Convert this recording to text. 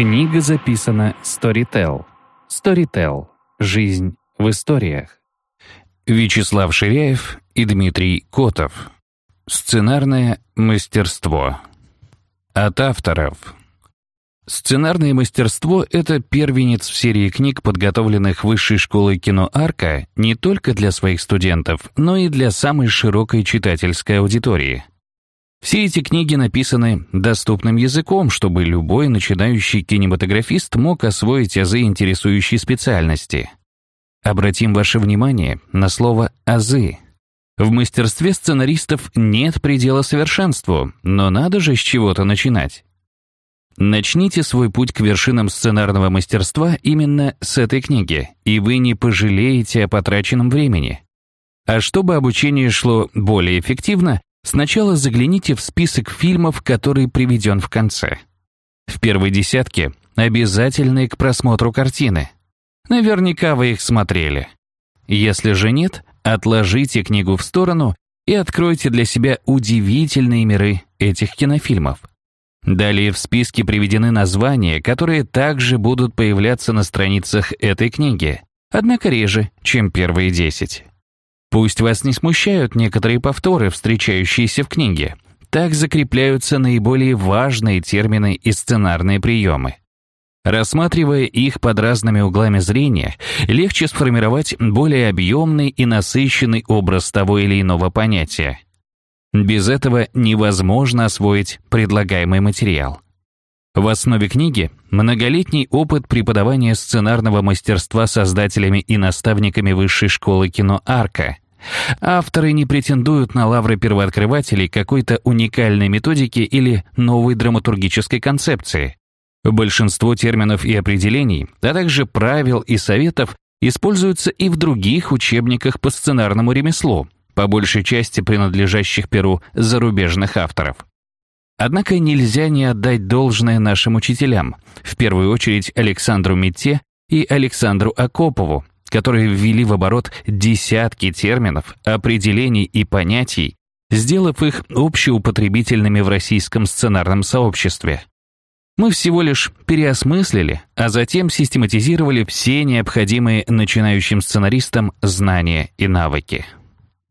Книга записана Storytel. Storytel. Жизнь в историях. Вячеслав Ширяев и Дмитрий Котов. Сценарное мастерство. От авторов. Сценарное мастерство — это первенец в серии книг, подготовленных Высшей школой кино «Арка» не только для своих студентов, но и для самой широкой читательской аудитории. Все эти книги написаны доступным языком, чтобы любой начинающий кинематографист мог освоить азы интересующей специальности. Обратим ваше внимание на слово «азы». В мастерстве сценаристов нет предела совершенству, но надо же с чего-то начинать. Начните свой путь к вершинам сценарного мастерства именно с этой книги, и вы не пожалеете о потраченном времени. А чтобы обучение шло более эффективно, Сначала загляните в список фильмов, который приведен в конце. В первой десятке обязательные к просмотру картины. Наверняка вы их смотрели. Если же нет, отложите книгу в сторону и откройте для себя удивительные миры этих кинофильмов. Далее в списке приведены названия, которые также будут появляться на страницах этой книги, однако реже, чем первые десять. Пусть вас не смущают некоторые повторы, встречающиеся в книге. Так закрепляются наиболее важные термины и сценарные приемы. Рассматривая их под разными углами зрения, легче сформировать более объемный и насыщенный образ того или иного понятия. Без этого невозможно освоить предлагаемый материал. В основе книги многолетний опыт преподавания сценарного мастерства создателями и наставниками Высшей школы кино «Арка». Авторы не претендуют на лавры первооткрывателей какой-то уникальной методики или новой драматургической концепции. Большинство терминов и определений, а также правил и советов используются и в других учебниках по сценарному ремеслу, по большей части принадлежащих перу зарубежных авторов. Однако нельзя не отдать должное нашим учителям, в первую очередь Александру Метте и Александру Акопову, которые ввели в оборот десятки терминов, определений и понятий, сделав их общеупотребительными в российском сценарном сообществе. Мы всего лишь переосмыслили, а затем систематизировали все необходимые начинающим сценаристам знания и навыки.